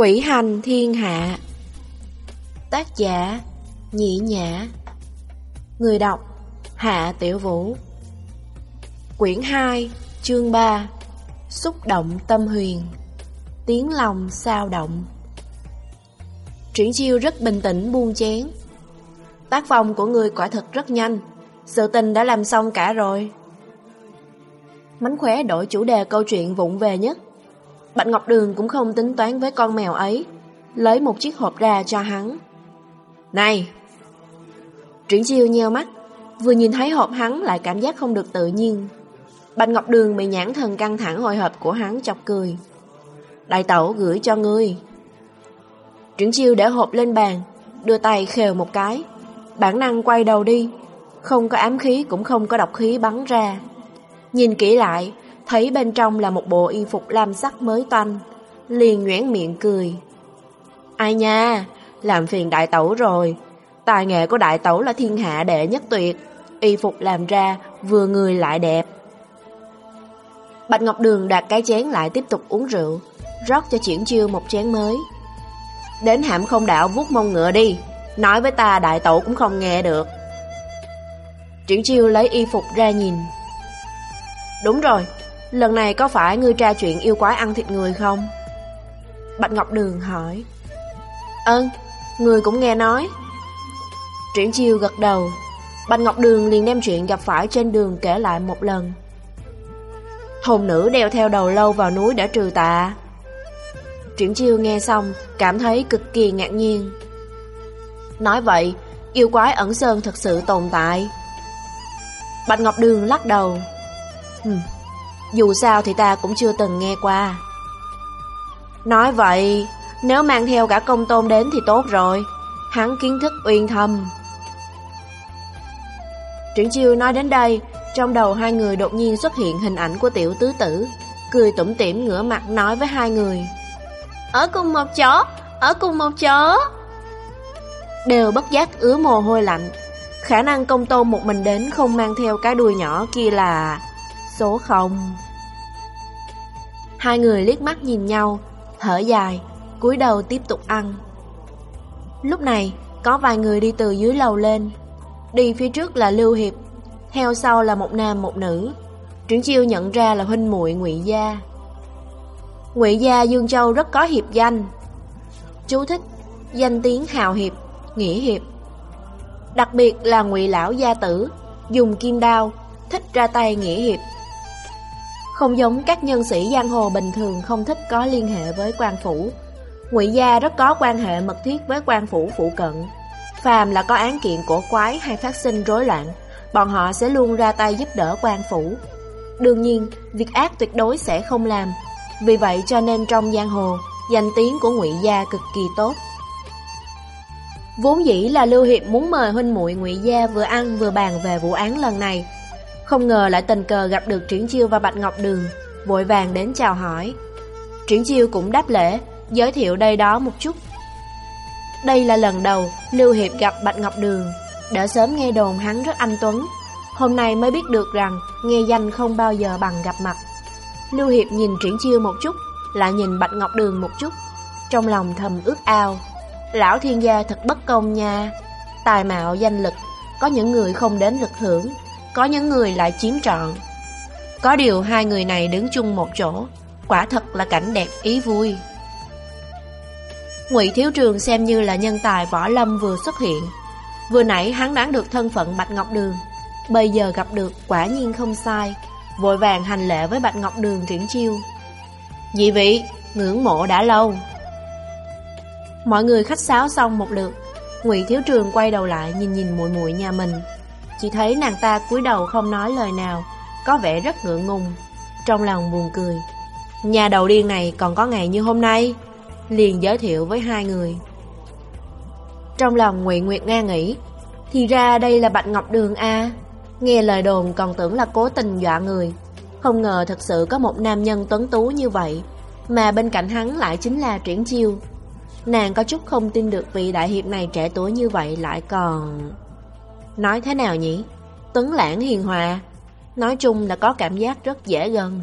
Quỷ hành thiên hạ. Tác giả Nhị Nhã. Người đọc Hạ Tiểu Vũ. Quyển 2 Chương 3 Xúc động tâm huyền. Tiếng lòng sao động. Triển chiêu rất bình tĩnh, buông chén. Tác phong của người quả thật rất nhanh. Sự tình đã làm xong cả rồi. Mánh khóe đổi chủ đề câu chuyện vụng về nhất. Bạch Ngọc Đường cũng không tính toán với con mèo ấy, Lấy một chiếc hộp ra cho hắn. Này! Triển chiêu nheo mắt, Vừa nhìn thấy hộp hắn lại cảm giác không được tự nhiên. Bạch Ngọc Đường bị nhãn thần căng thẳng hồi hộp của hắn chọc cười. Đại tẩu gửi cho ngươi. Triển chiêu để hộp lên bàn, Đưa tay khều một cái. Bản năng quay đầu đi, Không có ám khí cũng không có độc khí bắn ra. Nhìn kỹ lại Thấy bên trong là một bộ y phục lam sắc mới toanh, Liền nhoẻn miệng cười. Ai nha, Làm phiền đại tẩu rồi. Tài nghệ của đại tẩu là thiên hạ đệ nhất tuyệt, Y phục làm ra Vừa người lại đẹp. Bạch Ngọc Đường đặt cái chén lại tiếp tục uống rượu, Rót cho triển chiêu một chén mới. Đến hãm không đạo vuốt mông ngựa đi, Nói với ta đại tẩu cũng không nghe được. Triển chiêu lấy y phục ra nhìn. Đúng rồi Lần này có phải ngươi tra chuyện yêu quái ăn thịt người không? Bạch Ngọc Đường hỏi. Ơn, người cũng nghe nói. Triển chiêu gật đầu. Bạch Ngọc Đường liền đem chuyện gặp phải trên đường kể lại một lần. Hồn nữ đeo theo đầu lâu vào núi để trừ tà. Triển chiêu nghe xong Cảm thấy cực kỳ ngạc nhiên. Nói vậy Yêu quái ẩn sơn thật sự tồn tại. Bạch Ngọc Đường lắc đầu. Hừm dù sao thì ta cũng chưa từng nghe qua. Nói vậy Nếu mang theo cả công tôn đến thì tốt rồi. Hắn kiến thức uyên thâm. Triển chiêu nói đến đây Trong đầu hai người đột nhiên xuất hiện hình ảnh của tiểu tứ tử Cười tủm tỉm ngửa mặt nói với hai người. Ở cùng một chỗ Ở cùng một chỗ. Đều bất giác ứa mồ hôi lạnh. Khả năng công tôn một mình đến không mang theo cái đuôi nhỏ kia là Số không Hai người liếc mắt nhìn nhau, Thở dài, cúi đầu tiếp tục ăn. Lúc này, Có vài người đi từ dưới lầu lên. Đi phía trước là Lưu Hiệp, Theo sau là một nam một nữ. Triển chiêu nhận ra là huynh muội ngụy Gia. Ngụy Gia Dương Châu rất có hiệp danh. Chú thích, Danh tiếng hào hiệp, Nghĩa hiệp. Đặc biệt là ngụy Lão Gia Tử, Dùng kim đao, Thích ra tay nghĩa hiệp không giống các nhân sĩ giang hồ bình thường không thích có liên hệ với quan phủ. Ngụy gia rất có quan hệ mật thiết với quan phủ phụ cận. Phàm là có án kiện cổ quái hay phát sinh rối loạn, bọn họ sẽ luôn ra tay giúp đỡ quan phủ. Đương nhiên, việc ác tuyệt đối sẽ không làm. Vì vậy cho nên trong giang hồ, danh tiếng của Ngụy gia cực kỳ tốt. Vốn dĩ là Lưu Hiệp muốn mời huynh muội Ngụy gia vừa ăn vừa bàn về vụ án lần này, không ngờ lại tình cờ gặp được Triển Chiêu và Bạch Ngọc Đường, Vội vàng đến chào hỏi. Triển Chiêu cũng đáp lễ, Giới thiệu đây đó một chút. Đây là lần đầu Lưu Hiệp gặp Bạch Ngọc Đường, Đã sớm nghe đồn hắn rất anh Tuấn. Hôm nay mới biết được rằng Nghe danh không bao giờ bằng gặp mặt. Lưu Hiệp nhìn Triển Chiêu một chút, Lại nhìn Bạch Ngọc Đường một chút. Trong lòng thầm ước ao, Lão thiên gia thật bất công nha. Tài mạo, danh lực, Có những người không đến lực hưởng có những người lại chiếm trọn. Có điều hai người này đứng chung một chỗ, quả thật là cảnh đẹp ý vui. Ngụy Thiếu Trường xem như là nhân tài võ lâm vừa xuất hiện. Vừa nãy hắn đoán được thân phận Bạch Ngọc Đường, bây giờ gặp được quả nhiên không sai, vội vàng hành lễ với Bạch Ngọc Đường triển chiêu. Dị vị, ngưỡng mộ đã lâu. Mọi người khách sáo xong một lượt, Ngụy Thiếu Trường quay đầu lại nhìn nhìn muội muội nhà mình, chỉ thấy nàng ta cúi đầu không nói lời nào, Có vẻ rất ngượng ngùng. Trong lòng buồn cười, Nhà đầu điên này còn có ngày như hôm nay? Liền giới thiệu với hai người. Trong lòng Nguyện Nguyệt Nga nghĩ, Thì ra đây là Bạch Ngọc Đường A. Nghe lời đồn còn tưởng là cố tình dọa người. Không ngờ thật sự có một nam nhân tuấn tú như vậy, Mà bên cạnh hắn lại chính là Triển Chiêu. Nàng có chút không tin được vị đại hiệp này trẻ tuổi như vậy lại còn... Nói thế nào nhỉ? Tuấn lãng hiền hòa Nói chung là có cảm giác rất dễ gần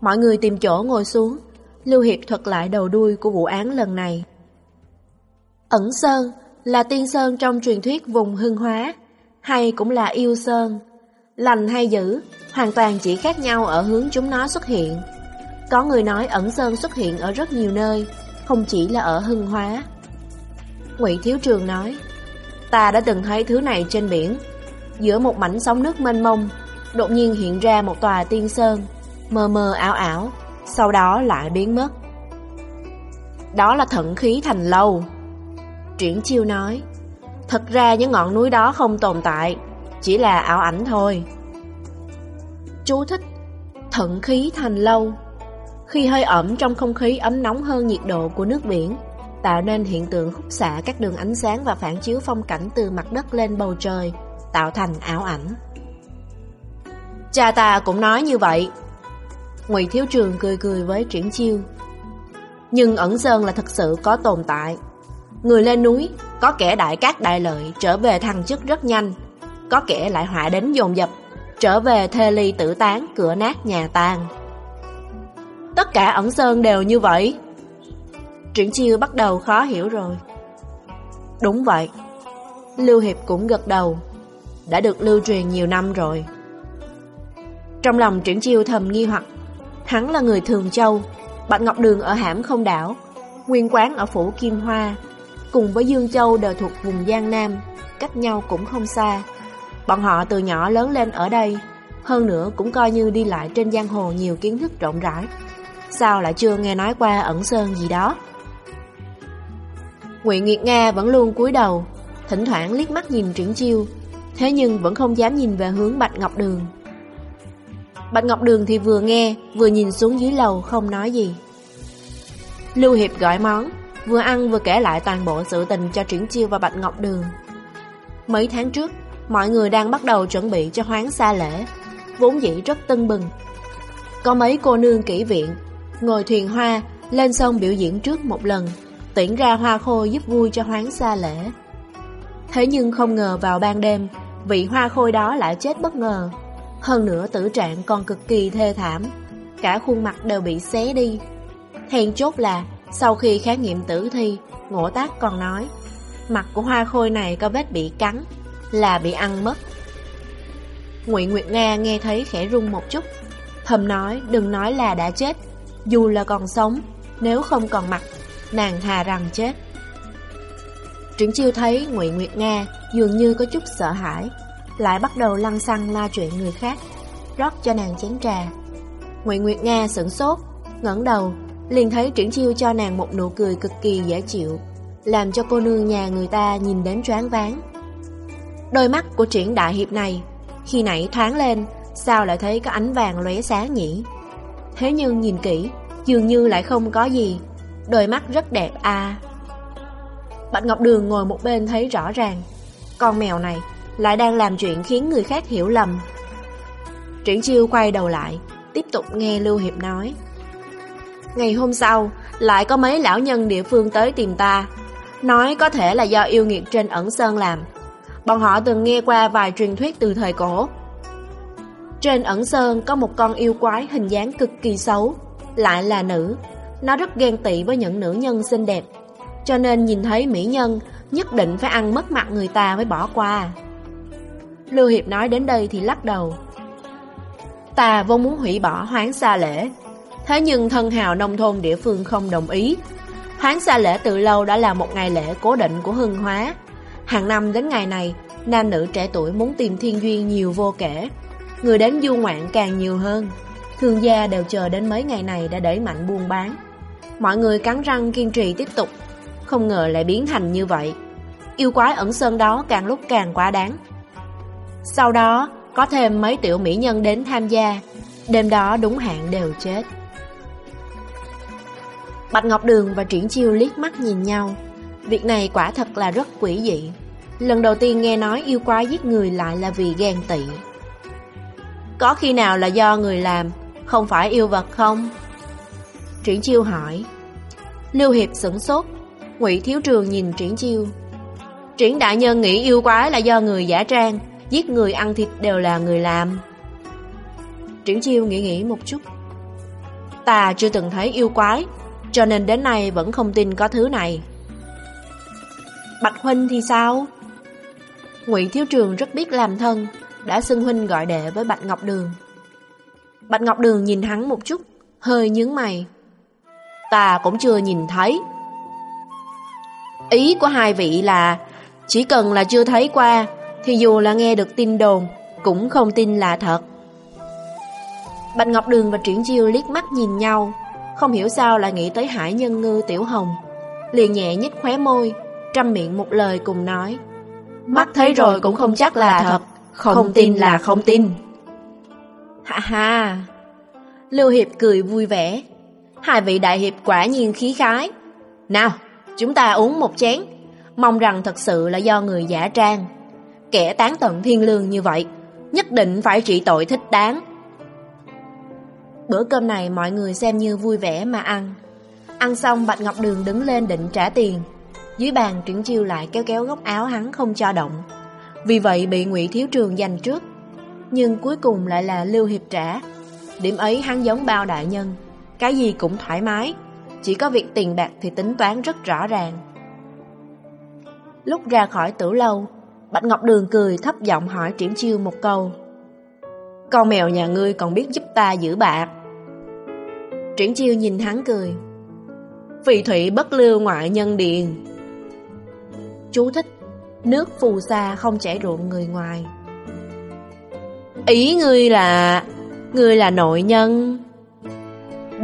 Mọi người tìm chỗ ngồi xuống Lưu Hiệp thuật lại đầu đuôi của vụ án lần này. Ẩn Sơn là tiên sơn trong truyền thuyết vùng hưng hóa, hay cũng là yêu sơn. Lành hay dữ, hoàn toàn chỉ khác nhau ở hướng chúng nó xuất hiện. Có người nói ẩn sơn xuất hiện ở rất nhiều nơi, không chỉ là ở hưng hóa. Ngụy Thiếu Trường nói, ta đã từng thấy thứ này trên biển. Giữa một mảnh sóng nước mênh mông, đột nhiên hiện ra một tòa tiên sơn, mờ mờ ảo ảo, sau đó lại biến mất. Đó là thận khí thành lâu. Triển chiêu nói, thật ra những ngọn núi đó không tồn tại, chỉ là ảo ảnh thôi. Chú thích, thận khí thành lâu. Khi hơi ẩm trong không khí ấm nóng hơn nhiệt độ của nước biển, tạo nên hiện tượng khúc xạ các đường ánh sáng và phản chiếu phong cảnh từ mặt đất lên bầu trời, tạo thành ảo ảnh. Cha ta cũng nói như vậy. Ngụy Thiếu Trường cười cười với Triển Chiêu. Nhưng ẩn sơn là thật sự có tồn tại. Người lên núi, có kẻ đại cát đại lợi trở về thăng chức rất nhanh, có kẻ lại họa đến dồn dập, trở về thê ly tử tán, cửa nát nhà tan. Tất cả ẩn sơn đều như vậy. Triển chiêu bắt đầu khó hiểu rồi. Đúng vậy. Lưu Hiệp cũng gật đầu. Đã được lưu truyền nhiều năm rồi. Trong lòng triển chiêu thầm nghi hoặc, hắn là người Thường Châu, Bạch Ngọc Đường ở hãm không đảo, nguyên quán ở phủ Kim Hoa, cùng với Dương Châu đều thuộc vùng Giang Nam, cách nhau cũng không xa. Bọn họ từ nhỏ lớn lên ở đây, hơn nữa cũng coi như đi lại trên giang hồ nhiều kiến thức rộng rãi. Sao lại chưa nghe nói qua ẩn sơn gì đó? Nguyện Nguyệt Nga vẫn luôn cúi đầu, thỉnh thoảng liếc mắt nhìn Triển Chiêu, thế nhưng vẫn không dám nhìn về hướng Bạch Ngọc Đường. Bạch Ngọc Đường thì vừa nghe, vừa nhìn xuống dưới lầu không nói gì. Lưu Hiệp gọi món, vừa ăn vừa kể lại toàn bộ sự tình cho Triển Chiêu và Bạch Ngọc Đường. Mấy tháng trước, mọi người đang bắt đầu chuẩn bị cho hoáng xa lễ, vốn dĩ rất tưng bừng. Có mấy cô nương kỹ viện, ngồi thuyền hoa, lên sông biểu diễn trước một lần, tuyển ra hoa khôi giúp vui cho hoáng xa lễ. Thế nhưng không ngờ vào ban đêm, vị hoa khôi đó lại chết bất ngờ. Hơn nữa tử trạng còn cực kỳ thê thảm, cả khuôn mặt đều bị xé đi. Hèn chốt là, sau khi khám nghiệm tử thi, ngộ tác còn nói, mặt của hoa khôi này có vết bị cắn, là bị ăn mất. Ngụy Nguyệt Nga nghe thấy khẽ rung một chút, thầm nói đừng nói là đã chết, dù là còn sống, nếu không còn mặt, nàng thà rằng chết. Triển chiêu thấy Ngụy Nguyệt Nga dường như có chút sợ hãi, lại bắt đầu lăng xăng la chuyện người khác, rót cho nàng chén trà. Ngụy Nguyệt Nga sửng sốt, ngẩng đầu, liền thấy Triển chiêu cho nàng một nụ cười cực kỳ dễ chịu, làm cho cô nương nhà người ta nhìn đến choáng váng. Đôi mắt của Triển Đại Hiệp này, khi nãy thoáng lên, sao lại thấy có ánh vàng lóe sáng nhỉ? Thế nhưng nhìn kỹ, dường như lại không có gì, đôi mắt rất đẹp à. Bạch Ngọc Đường ngồi một bên thấy rõ ràng, con mèo này lại đang làm chuyện khiến người khác hiểu lầm. Triển chiêu quay đầu lại, tiếp tục nghe Lưu Hiệp nói. Ngày hôm sau, lại có mấy lão nhân địa phương tới tìm ta, nói có thể là do yêu nghiệt trên ẩn sơn làm. Bọn họ từng nghe qua vài truyền thuyết từ thời cổ. Trên ẩn sơn có một con yêu quái hình dáng cực kỳ xấu, lại là nữ. Nó rất ghen tị với những nữ nhân xinh đẹp, cho nên nhìn thấy mỹ nhân nhất định phải ăn mất mặt người ta mới bỏ qua. Lưu Hiệp nói đến đây thì lắc đầu. Ta vốn muốn hủy bỏ hoán xa lễ, thế nhưng thân hào nông thôn địa phương không đồng ý. Hoán xa lễ từ lâu đã là một ngày lễ cố định của hưng hóa. Hàng năm đến ngày này, nam nữ trẻ tuổi muốn tìm thiên duyên nhiều vô kể. Người đến du ngoạn càng nhiều hơn. Thương gia đều chờ đến mấy ngày này đã đẩy mạnh buôn bán. Mọi người cắn răng kiên trì tiếp tục, không ngờ lại biến thành như vậy. Yêu quái ẩn sơn đó càng lúc càng quá đáng. Sau đó, có thêm mấy tiểu mỹ nhân đến tham gia, đêm đó đúng hạn đều chết. Bạch Ngọc Đường và Triển Chiêu liếc mắt nhìn nhau, việc này quả thật là rất quỷ dị. Lần đầu tiên nghe nói yêu quái giết người lại là vì ghen tị. Có khi nào là do người làm, không phải yêu vật không? Triển Chiêu hỏi. Lưu Hiệp sửng sốt, Ngụy Thiếu Trường nhìn Triển Chiêu. Triển Đại Nhân nghĩ yêu quái là do người giả trang, giết người ăn thịt đều là người làm. Triển Chiêu nghĩ nghĩ một chút. Ta chưa từng thấy yêu quái, cho nên đến nay vẫn không tin có thứ này. Bạch Huynh thì sao? Ngụy Thiếu Trường rất biết làm thân, đã xưng Huynh gọi đệ với Bạch Ngọc Đường. Bạch Ngọc Đường nhìn hắn một chút, hơi nhướng mày. Ta cũng chưa nhìn thấy. Ý của hai vị là chỉ cần là chưa thấy qua thì dù là nghe được tin đồn cũng không tin là thật. Bạch Ngọc Đường và Triển Chiêu liếc mắt nhìn nhau, không hiểu sao lại nghĩ tới Hải Nhân Ngư Tiểu Hồng. Liền nhẹ nhích khóe môi, trăm miệng một lời cùng nói. Mắt thấy rồi cũng không chắc là thật, không tin là không tin. Ha ha! Lưu Hiệp cười vui vẻ. Hai vị đại hiệp quả nhiên khí khái. Nào, chúng ta uống một chén. Mong rằng thật sự là do người giả trang. Kẻ tán tận thiên lương như vậy, nhất định phải trị tội thích đáng. Bữa cơm này mọi người xem như vui vẻ mà ăn. Ăn xong Bạch Ngọc Đường đứng lên định trả tiền. Dưới bàn Triển Chiêu lại kéo kéo góc áo hắn không cho động. Vì vậy bị Ngụy Thiếu Trường giành trước. Nhưng cuối cùng lại là Lưu Hiệp trả. Điểm ấy hắn giống bao đại nhân. Cái gì cũng thoải mái. Chỉ có việc tiền bạc thì tính toán rất rõ ràng. Lúc ra khỏi tử lâu, Bạch Ngọc Đường cười thấp giọng hỏi Triển Chiêu một câu. Con mèo nhà ngươi còn biết giúp ta giữ bạc. Triển Chiêu nhìn hắn cười. Phì thủy bất lưu ngoại nhân điền. Chú thích, nước phù sa không chảy ruộng người ngoài. Ý ngươi là... Ngươi là nội nhân.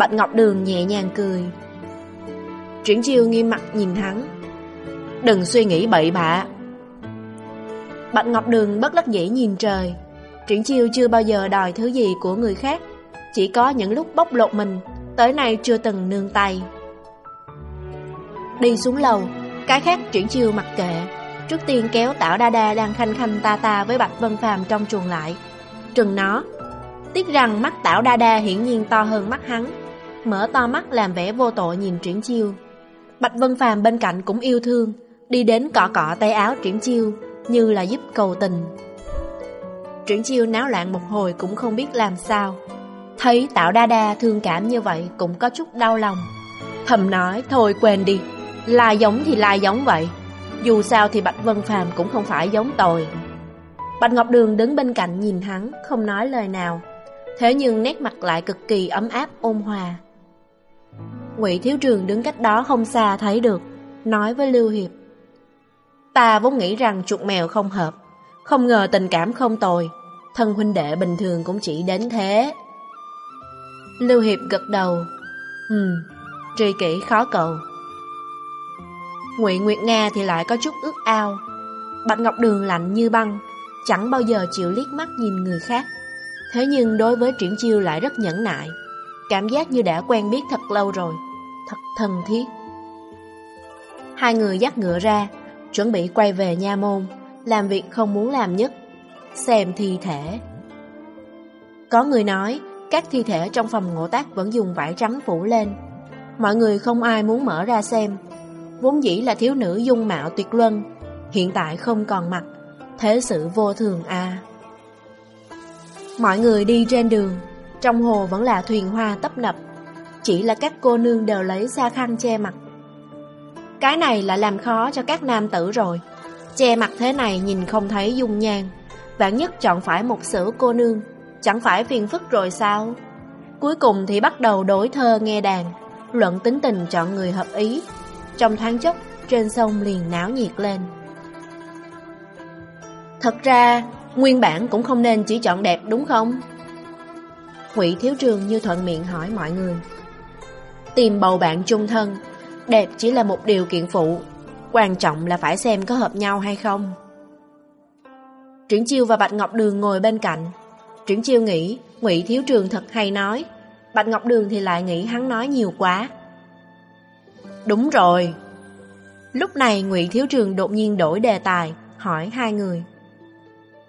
Bạch Ngọc Đường nhẹ nhàng cười. Triển Chiêu nghiêm mặt nhìn hắn. Đừng suy nghĩ bậy bạ. Bạch Ngọc Đường bất đắc dĩ nhìn trời. Triển Chiêu chưa bao giờ đòi thứ gì của người khác, chỉ có những lúc bóc lột mình, tới nay chưa từng nương tay. Đi xuống lầu, cái khác Triển Chiêu mặc kệ, trước tiên kéo Tảo Đa Đa đang khanh khanh ta ta với Bạch Vân Phàm trong chuồng lại, trừng nó. Tiếc rằng mắt Tảo Đa Đa hiển nhiên to hơn mắt hắn, mở to mắt làm vẻ vô tội nhìn Triển Chiêu. Bạch Vân Phàm bên cạnh cũng yêu thương, đi đến cọ cọ tay áo Triển Chiêu, như là giúp cầu tình. Triển chiêu náo loạn một hồi cũng không biết làm sao. Thấy tạo đa đa thương cảm như vậy cũng có chút đau lòng. Thầm nói thôi quên đi Là giống thì là giống vậy Dù sao thì Bạch Vân Phàm cũng không phải giống tồi Bạch Ngọc Đường đứng bên cạnh nhìn hắn Không nói lời nào. Thế nhưng nét mặt lại cực kỳ ấm áp ôn hòa. Ngụy Thiếu Trường đứng cách đó không xa thấy được Nói với Lưu Hiệp. Ta vốn nghĩ rằng chuột mèo không hợp Không ngờ tình cảm không tồi Thân huynh đệ bình thường cũng chỉ đến thế. Lưu Hiệp gật đầu. Ừ, tri kỷ khó cầu. Ngụy Nguyệt Nga thì lại có chút ước ao. Bạch Ngọc Đường lạnh như băng Chẳng bao giờ chịu liếc mắt nhìn người khác. Thế nhưng đối với Triển Chiêu lại rất nhẫn nại. Cảm giác như đã quen biết thật lâu rồi. Thật thân thiết. Hai người dắt ngựa ra, Chuẩn bị quay về nha môn, Làm việc không muốn làm nhất, Xem thi thể. Có người nói, Các thi thể trong phòng ngộ tác Vẫn dùng vải trắng phủ lên. Mọi người không ai muốn mở ra xem. Vốn dĩ là thiếu nữ dung mạo tuyệt luân, Hiện tại không còn mặt, Thế sự vô thường a. Mọi người đi trên đường, Trong hồ vẫn là thuyền hoa tấp nập. Chỉ là các cô nương đều lấy xa khăn che mặt. Cái này là làm khó cho các nam tử rồi. Che mặt thế này nhìn không thấy dung nhan. Vạn nhất chọn phải một sử cô nương, Chẳng phải phiền phức rồi sao? Cuối cùng thì bắt đầu đổi thơ nghe đàn, Luận tính tình chọn người hợp ý. Trong thoáng chốc, Trên sông liền náo nhiệt lên. Thật ra, Nguyên bản cũng không nên chỉ chọn đẹp, đúng không? Ngụy Thiếu Trường như thuận miệng hỏi mọi người. Tìm bầu bạn chung thân Đẹp chỉ là một điều kiện phụ Quan trọng là phải xem có hợp nhau hay không Triển Chiêu và Bạch Ngọc Đường ngồi bên cạnh. Triển Chiêu nghĩ Ngụy Thiếu Trường thật hay nói. Bạch Ngọc Đường thì lại nghĩ hắn nói nhiều quá. Đúng rồi. Lúc này Ngụy Thiếu Trường đột nhiên đổi đề tài, hỏi hai người.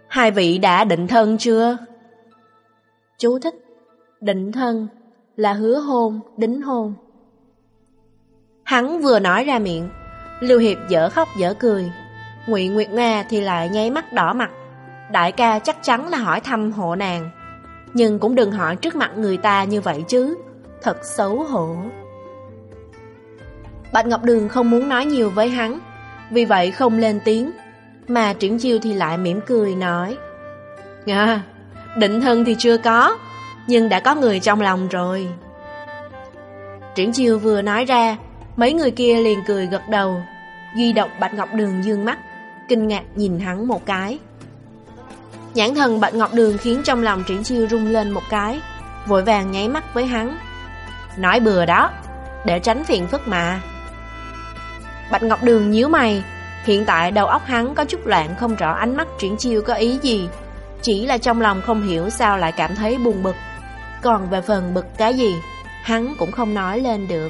Hai vị đã định thân chưa? Chú thích. Định thân là hứa hôn, đính hôn. Hắn vừa nói ra miệng, Lưu Hiệp dở khóc dở cười. Ngụy Nguyệt Nga thì lại nháy mắt đỏ mặt. Đại ca chắc chắn là hỏi thăm hộ nàng Nhưng cũng đừng hỏi trước mặt người ta như vậy chứ thật xấu hổ. Bạch Ngọc Đường không muốn nói nhiều với hắn, vì vậy không lên tiếng, mà Triển Chiêu thì lại mỉm cười nói. À, định thân thì chưa có, nhưng đã có người trong lòng rồi. Triển Chiêu vừa nói ra, mấy người kia liền cười gật đầu, duy động Bạch Ngọc Đường dương mắt, kinh ngạc nhìn hắn một cái. Nhãn thần Bạch Ngọc Đường khiến trong lòng Triển Chiêu rung lên một cái, vội vàng nháy mắt với hắn. Nói bừa đó, để tránh phiền phức mà. Bạch Ngọc Đường nhíu mày, hiện tại đầu óc hắn có chút loạn không rõ ánh mắt Triển Chiêu có ý gì, chỉ là trong lòng không hiểu sao lại cảm thấy buồn bực. Còn về phần bực cái gì, hắn cũng không nói lên được.